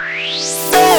Bye.